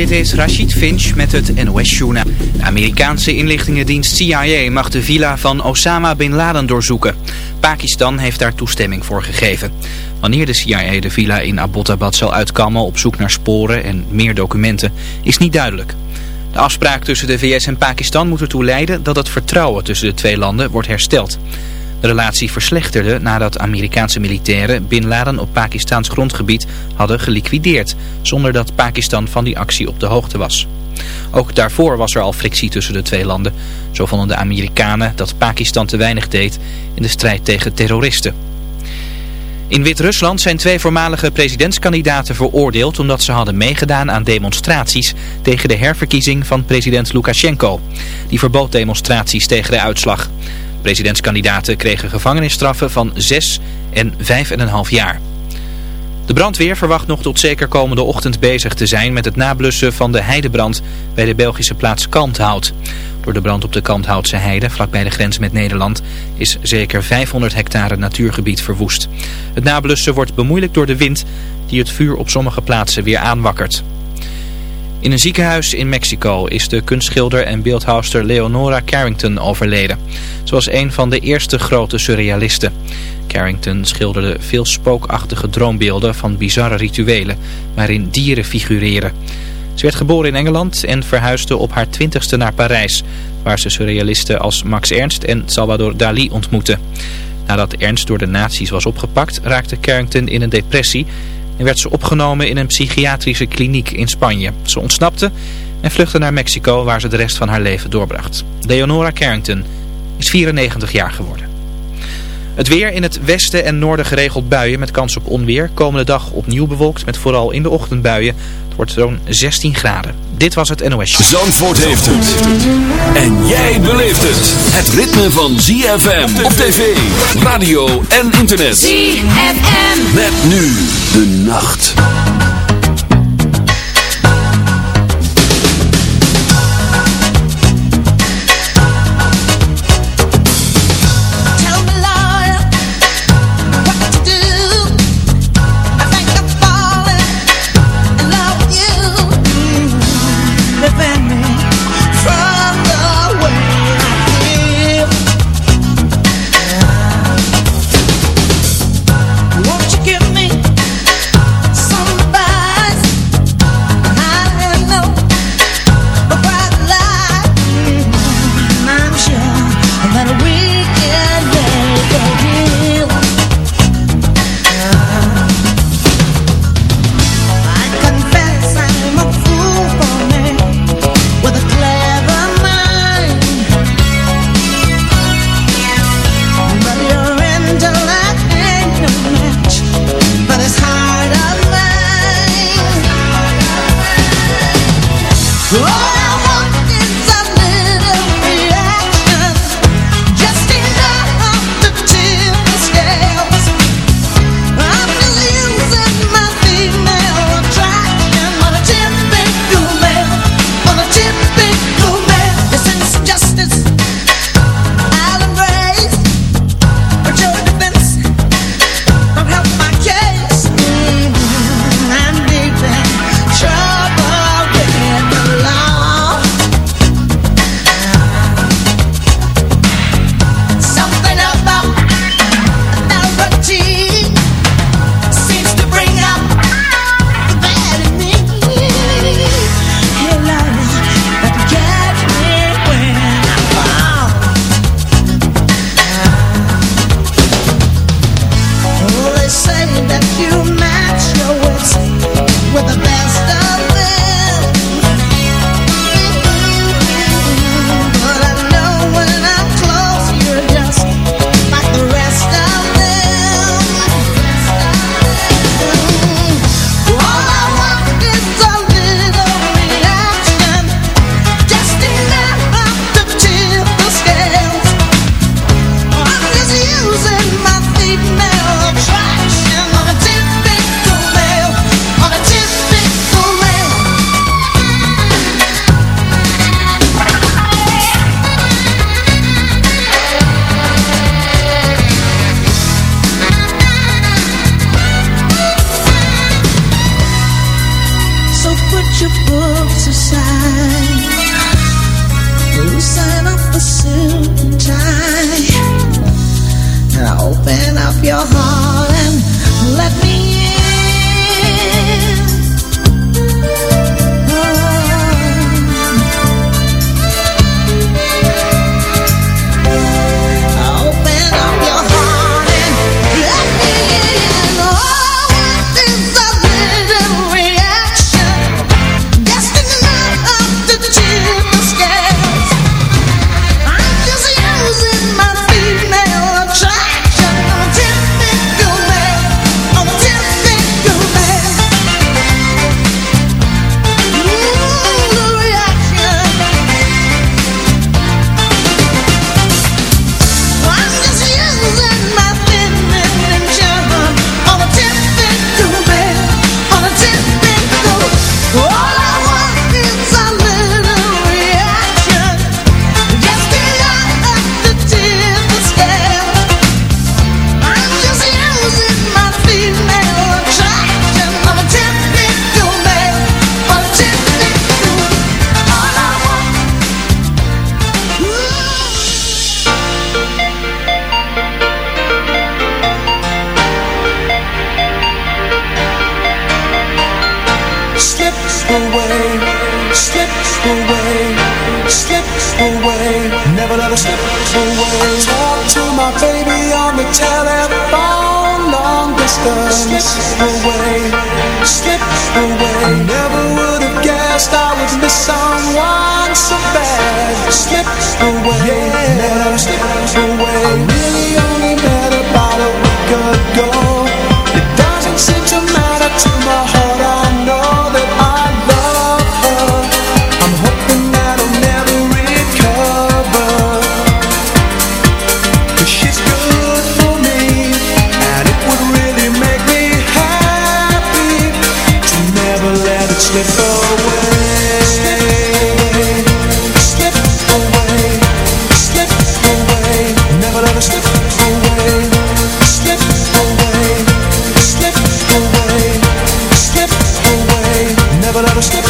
Dit is Rashid Finch met het NOS-journaal. De Amerikaanse inlichtingendienst CIA mag de villa van Osama Bin Laden doorzoeken. Pakistan heeft daar toestemming voor gegeven. Wanneer de CIA de villa in Abbottabad zal uitkammen op zoek naar sporen en meer documenten is niet duidelijk. De afspraak tussen de VS en Pakistan moet ertoe leiden dat het vertrouwen tussen de twee landen wordt hersteld. De relatie verslechterde nadat Amerikaanse militairen Bin Laden op Pakistaans grondgebied hadden geliquideerd, zonder dat Pakistan van die actie op de hoogte was. Ook daarvoor was er al frictie tussen de twee landen. Zo vonden de Amerikanen dat Pakistan te weinig deed in de strijd tegen terroristen. In Wit-Rusland zijn twee voormalige presidentskandidaten veroordeeld omdat ze hadden meegedaan aan demonstraties tegen de herverkiezing van president Lukashenko. Die verbood demonstraties tegen de uitslag. Presidentskandidaten kregen gevangenisstraffen van 6 en 5,5 jaar. De brandweer verwacht nog tot zeker komende ochtend bezig te zijn met het nablussen van de heidebrand bij de Belgische plaats Kalmthout. Door de brand op de Kalmthoutse heide, vlakbij de grens met Nederland, is zeker 500 hectare natuurgebied verwoest. Het nablussen wordt bemoeilijkt door de wind die het vuur op sommige plaatsen weer aanwakkert. In een ziekenhuis in Mexico is de kunstschilder en beeldhouwster Leonora Carrington overleden. Ze was een van de eerste grote surrealisten. Carrington schilderde veel spookachtige droombeelden van bizarre rituelen, waarin dieren figureren. Ze werd geboren in Engeland en verhuisde op haar twintigste naar Parijs, waar ze surrealisten als Max Ernst en Salvador Dali ontmoette. Nadat Ernst door de nazi's was opgepakt, raakte Carrington in een depressie en werd ze opgenomen in een psychiatrische kliniek in Spanje. Ze ontsnapte en vluchtte naar Mexico waar ze de rest van haar leven doorbracht. Leonora Carrington is 94 jaar geworden. Het weer in het westen en noorden geregeld buien met kans op onweer. Komende dag opnieuw bewolkt met vooral in de ochtend buien. Het wordt zo'n 16 graden. Dit was het NOS. Zandvoort heeft het. En jij beleeft het. Het ritme van ZFM op tv, radio en internet. ZFM. Met nu de nacht. palabras que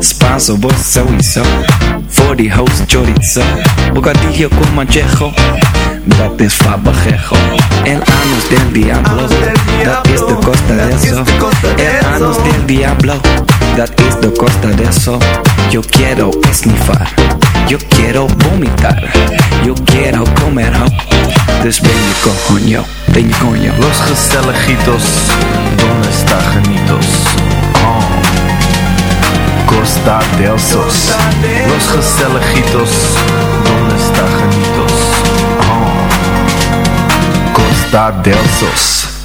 Spanso, vos sowieso. Voor die host chorizo. Bocadillo con manchejo. Dat is fabajejo. El anus del diablo. Dat is de costa de eso. El anus del diablo. Dat is de costa de eso. Yo quiero esnifar. Yo quiero vomitar. Yo quiero comer ho. Dus ben je coño, ben je coño. Los Gestelejitos, ¿dónde está? Costa del Sos. Los Gestelejitos, ¿dónde está? Oh. Costa del Sos.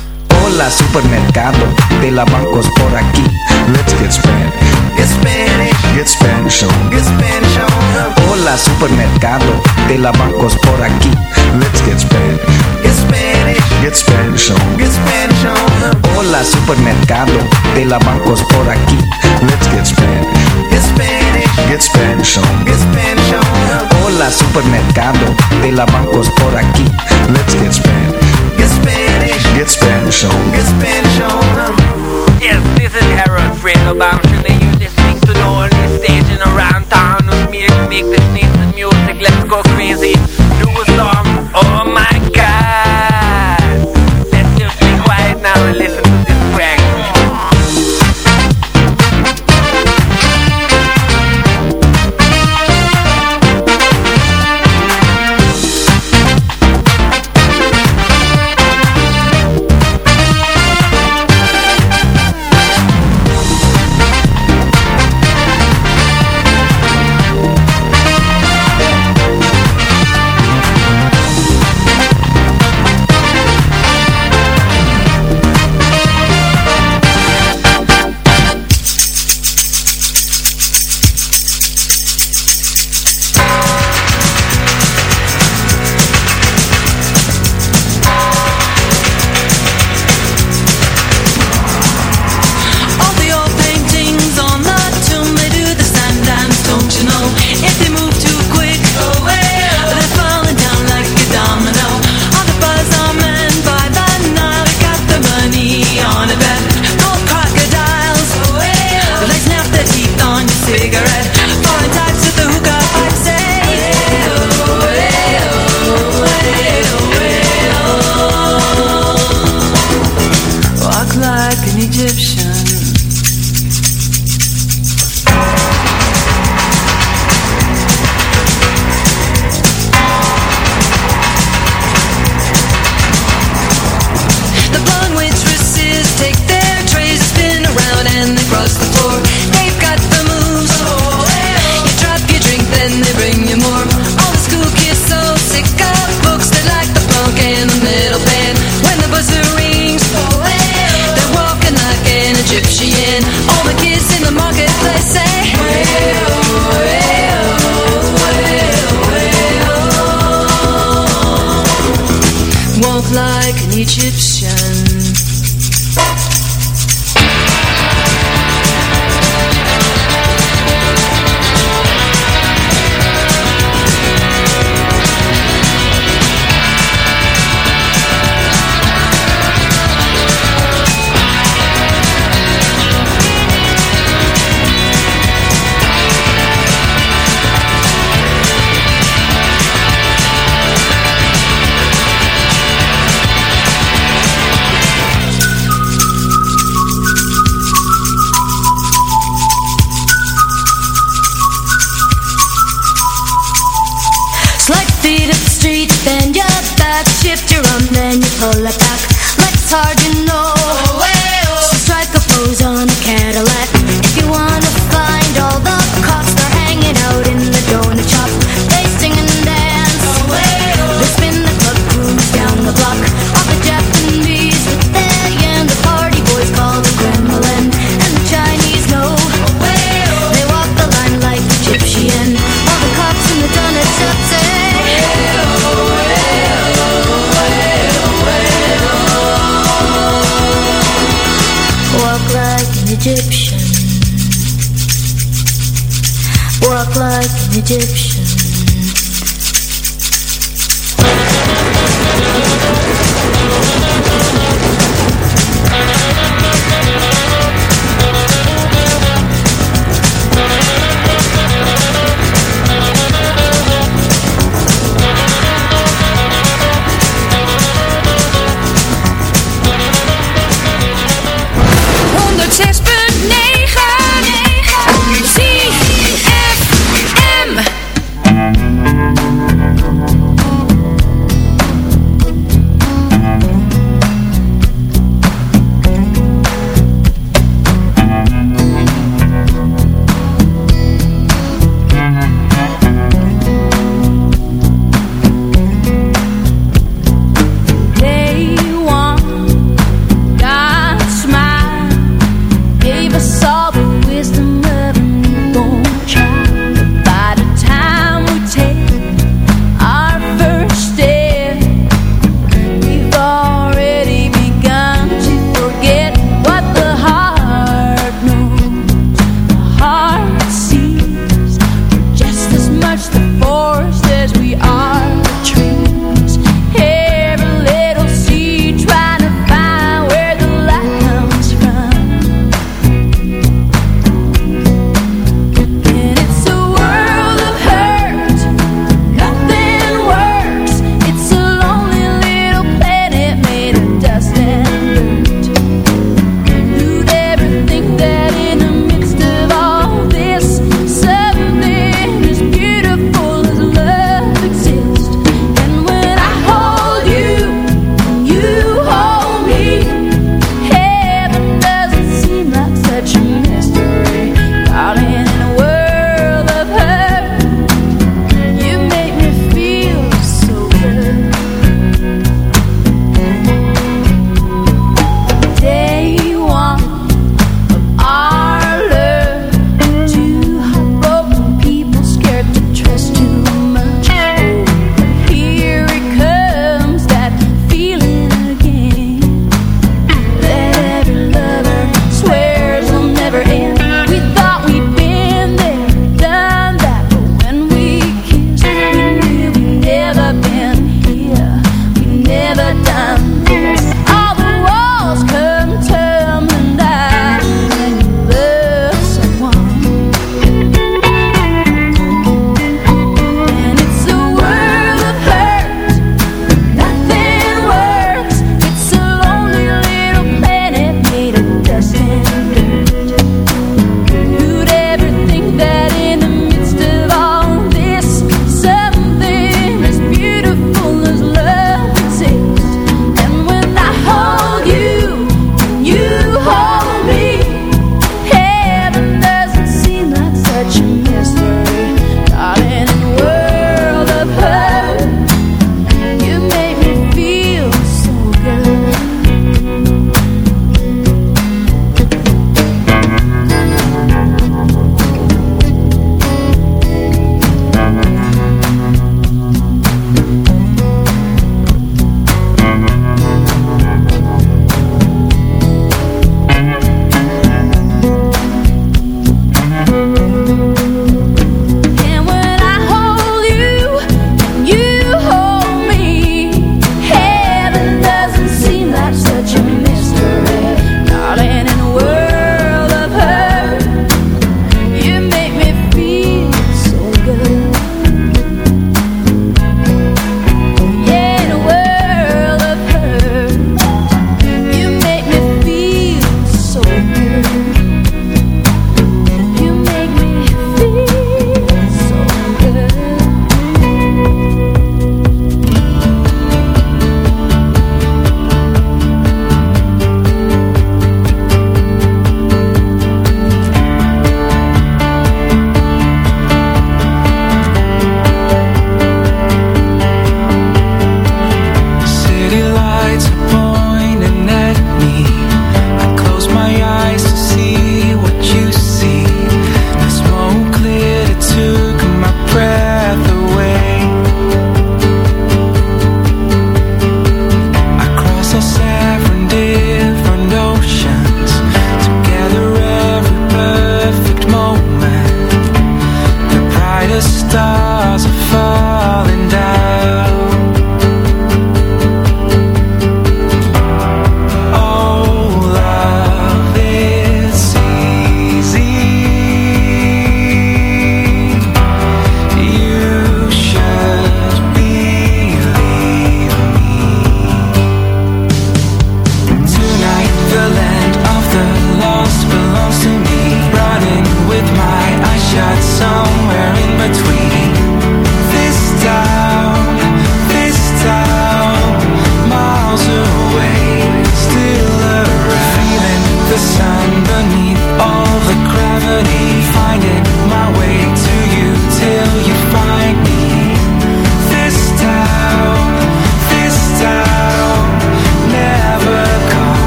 Hola supermercado de la bancos por aquí. Let's get Spanish. Get Spanish, Get Spanish on. get Spanish on. Hola supermercado de la bancos por aquí. Let's get Spanish. Get Spanish, Get Spanish on. get Spanish on. Hola supermercado de la bancos por aquí. Let's get Spanish. Get Spanish, Get Spanish on. get Spanish on. Hola supermercado de la bancos por aquí. Let's get Spanish. Get Spanish, Get Spanish on. get Spanish on. Yes, this is Harold Friedelbaum, and you're listening to the only station around town with me to make this nice music. Let's go crazy. Do a song. Oh my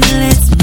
endless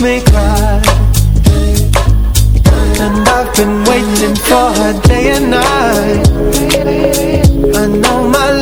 always cry. And I've been waiting for her day and night. I know my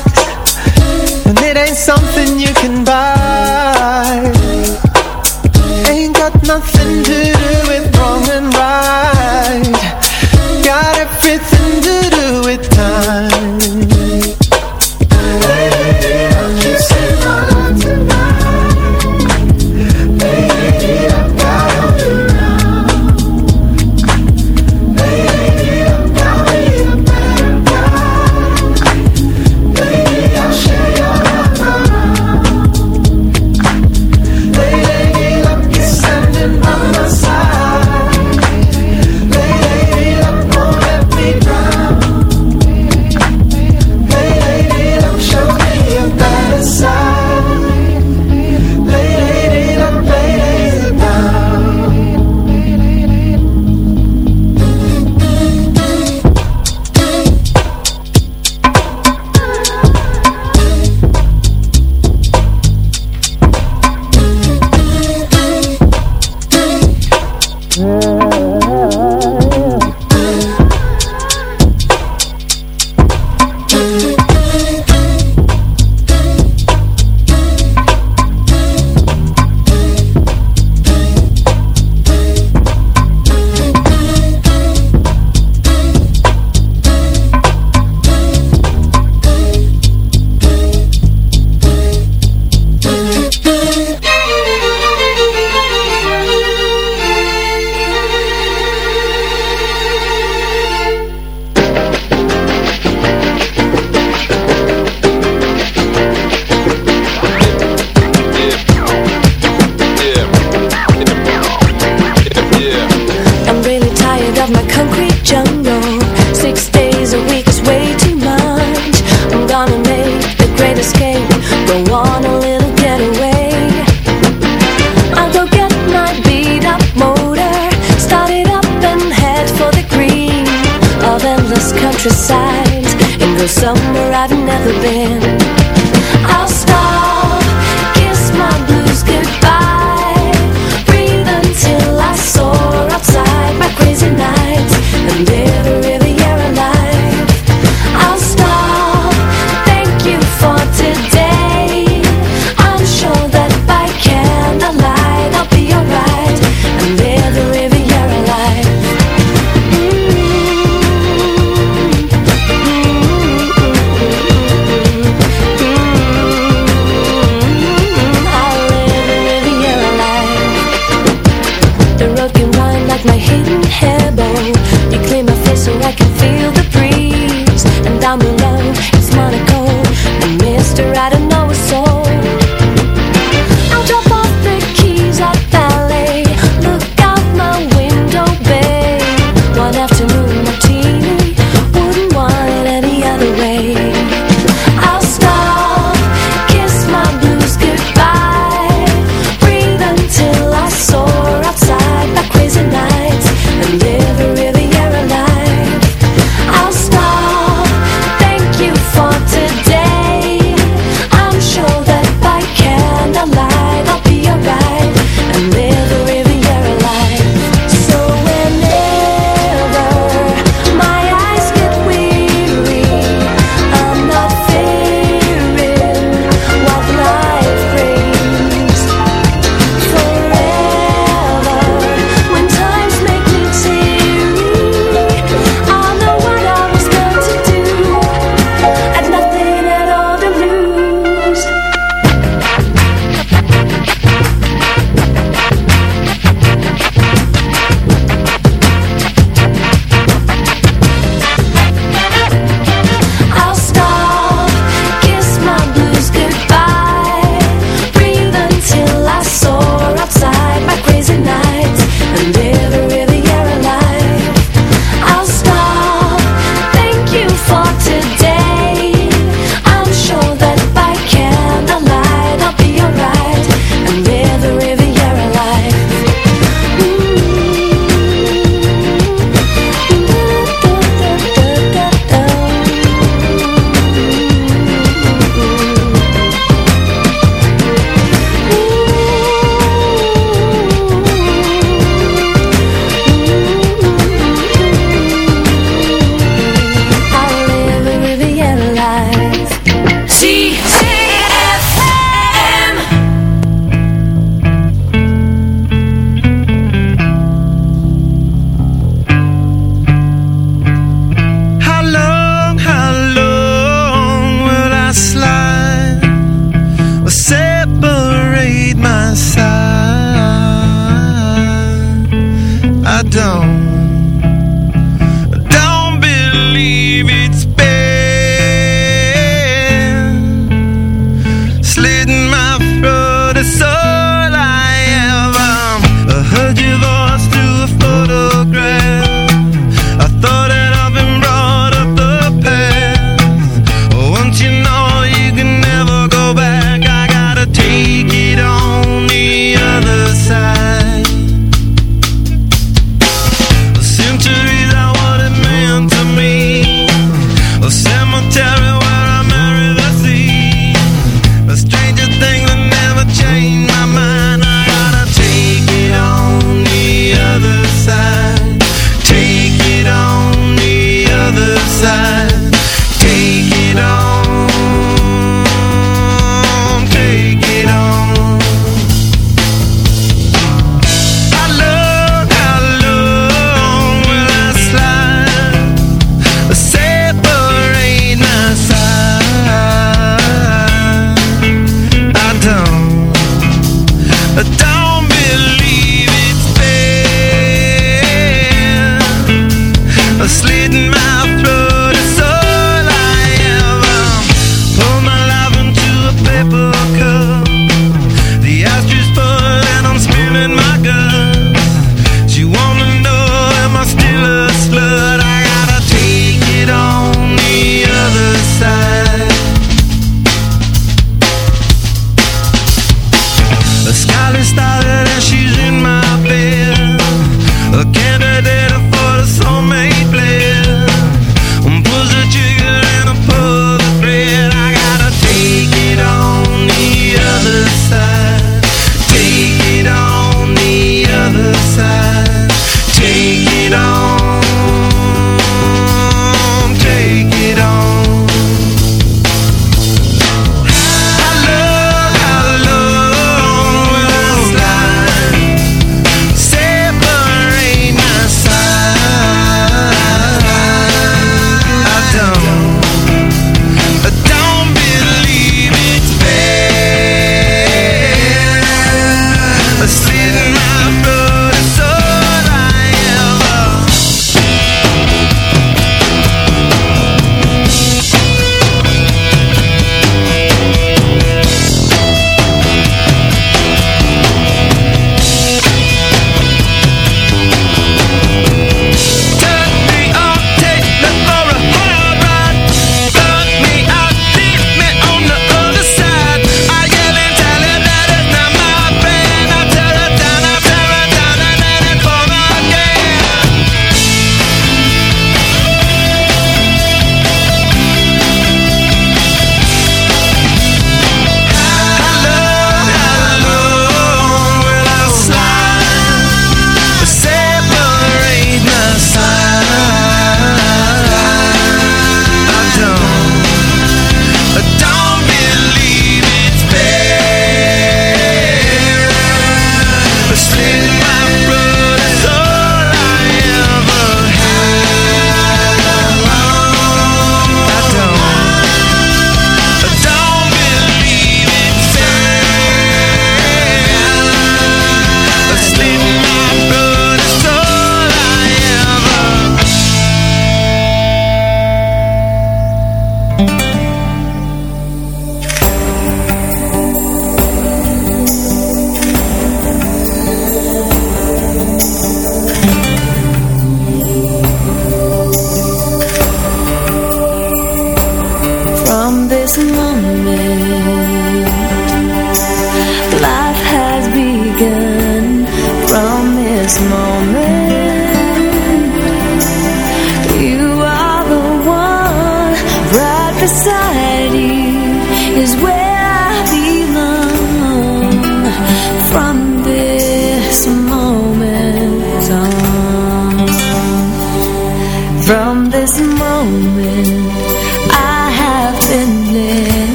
like my hidden You clear my face so I can feel the breeze And I'm alone, it's Monaco Mr. I don't know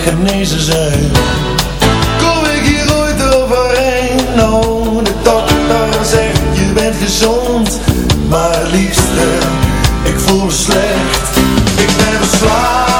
genezen zijn. Kom ik hier ooit overheen? Nou, de dokter zegt je bent gezond, maar liefste, ik voel me slecht. Ik ben verslaafd.